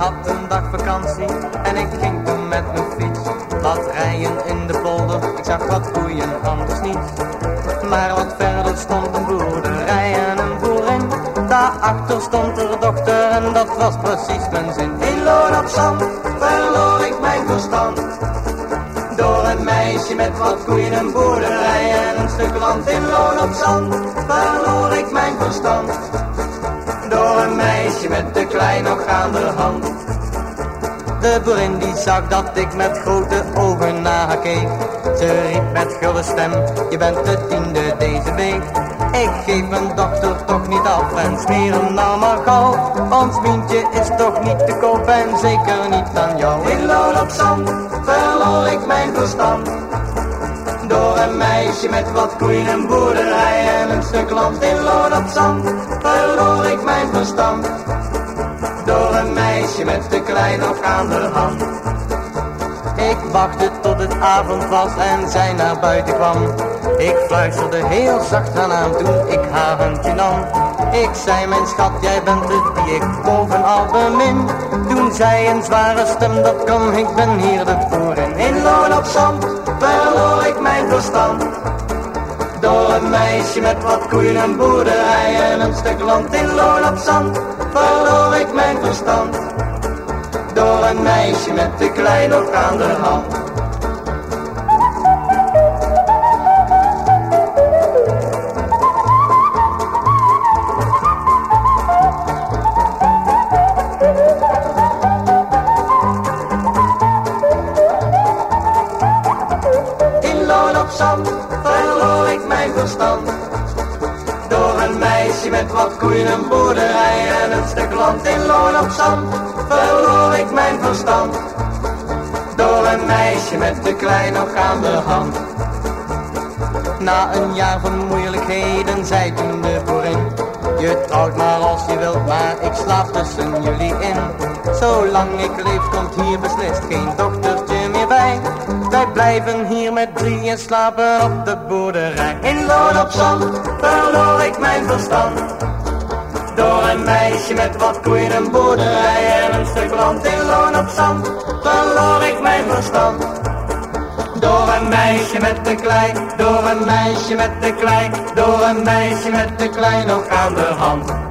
had een dag vakantie en ik ging toen met mijn fiets wat rijden in de polder. Ik zag wat koeien, anders niet. Maar wat verder stond een boerderij en een boerin. Daarachter stond er dochter en dat was precies mijn zin. In loon op zand verloor ik mijn verstand. Door een meisje met wat koeien, een boerderij en een stuk land in loon op zand verloor ik mijn verstand. Door een meisje met de klein nog aan de hand. De boerin die zag dat ik met grote ogen naar haar keek. Ze riep met gulle stem, je bent de tiende deze week. Ik geef mijn dochter toch niet af en smeer hem nou maar gauw. Ons mientje is toch niet te koop en zeker niet aan jou. In loon op zand verloor ik mijn verstand. Door een meisje met wat koeien en boerderij en een stuk land in loon op zand verloor ik mijn verstand. Door een meisje met de klein nog aan de hand. Ik wachtte tot het avond was en zij naar buiten kwam. Ik fluisterde heel zacht aan aan toen ik haar handje nam. Ik zei mijn schat, jij bent het die ik bovenal bemin. Toen zei een zware stem, dat kan, ik ben hier de boerin. In loon op zand verloor ik mijn verstand. Een meisje met wat koeien en boerderij en een stuk land in loon op zand verloor ik mijn verstand. Door een meisje met de klein ook aan de hand. In loon op zand verloor verstand. Door een meisje met wat koeien en boerderij en een stuk land in loon op zand verloor ik mijn verstand. Door een meisje met de klein nog aan de hand. Na een jaar van moeilijkheden zei toen de boerin Je trouwt maar als je wilt, maar ik slaap tussen jullie in Zolang ik leef komt hier beslist geen Wij blijven hier met drieën slapen op de boerderij In loon op zand verloor ik mijn verstand door een meisje met wat koeien en boerderij en een stuk land in loon op zand verloor ik mijn verstand. Door een meisje met de klei, door een meisje met de klei, door een meisje met de klei nog aan de hand.